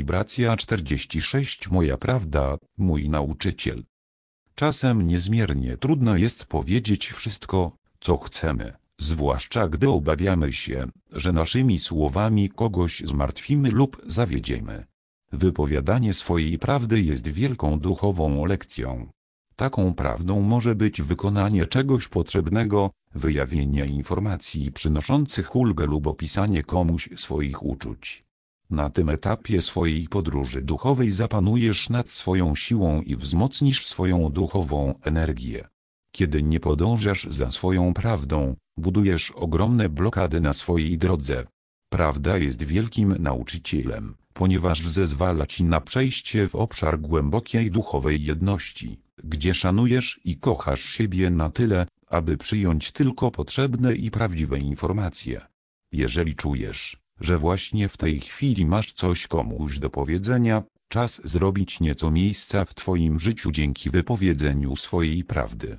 Wibracja 46 Moja prawda, mój nauczyciel. Czasem niezmiernie trudno jest powiedzieć wszystko, co chcemy, zwłaszcza gdy obawiamy się, że naszymi słowami kogoś zmartwimy lub zawiedziemy. Wypowiadanie swojej prawdy jest wielką duchową lekcją. Taką prawdą może być wykonanie czegoś potrzebnego, wyjawienie informacji przynoszących ulgę lub opisanie komuś swoich uczuć. Na tym etapie swojej podróży duchowej zapanujesz nad swoją siłą i wzmocnisz swoją duchową energię. Kiedy nie podążasz za swoją prawdą, budujesz ogromne blokady na swojej drodze. Prawda jest wielkim nauczycielem, ponieważ zezwala ci na przejście w obszar głębokiej duchowej jedności, gdzie szanujesz i kochasz siebie na tyle, aby przyjąć tylko potrzebne i prawdziwe informacje. Jeżeli czujesz, że właśnie w tej chwili masz coś komuś do powiedzenia, czas zrobić nieco miejsca w Twoim życiu dzięki wypowiedzeniu swojej prawdy.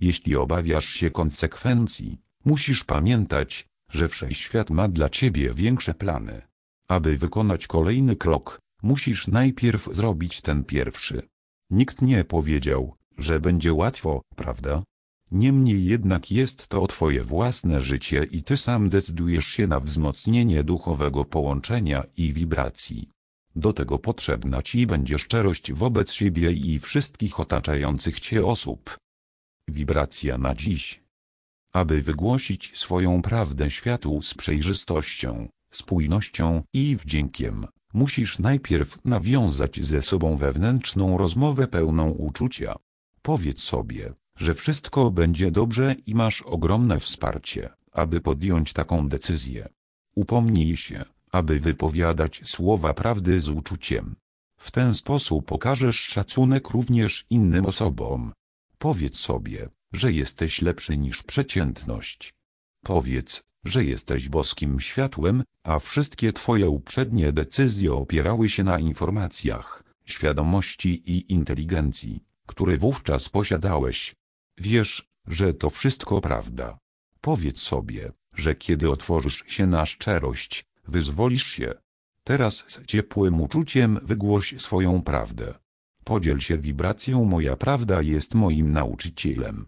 Jeśli obawiasz się konsekwencji, musisz pamiętać, że wszechświat ma dla Ciebie większe plany. Aby wykonać kolejny krok, musisz najpierw zrobić ten pierwszy. Nikt nie powiedział, że będzie łatwo, prawda? Niemniej jednak jest to Twoje własne życie i Ty sam decydujesz się na wzmocnienie duchowego połączenia i wibracji. Do tego potrzebna Ci będzie szczerość wobec siebie i wszystkich otaczających Cię osób. Wibracja na dziś. Aby wygłosić swoją prawdę światu z przejrzystością, spójnością i wdziękiem, musisz najpierw nawiązać ze sobą wewnętrzną rozmowę pełną uczucia. Powiedz sobie, że wszystko będzie dobrze i masz ogromne wsparcie, aby podjąć taką decyzję. Upomnij się, aby wypowiadać słowa prawdy z uczuciem. W ten sposób okażesz szacunek również innym osobom. Powiedz sobie, że jesteś lepszy niż przeciętność. Powiedz, że jesteś boskim światłem, a wszystkie Twoje uprzednie decyzje opierały się na informacjach, świadomości i inteligencji, które wówczas posiadałeś. Wiesz, że to wszystko prawda. Powiedz sobie, że kiedy otworzysz się na szczerość, wyzwolisz się. Teraz z ciepłym uczuciem wygłoś swoją prawdę. Podziel się wibracją Moja prawda jest moim nauczycielem.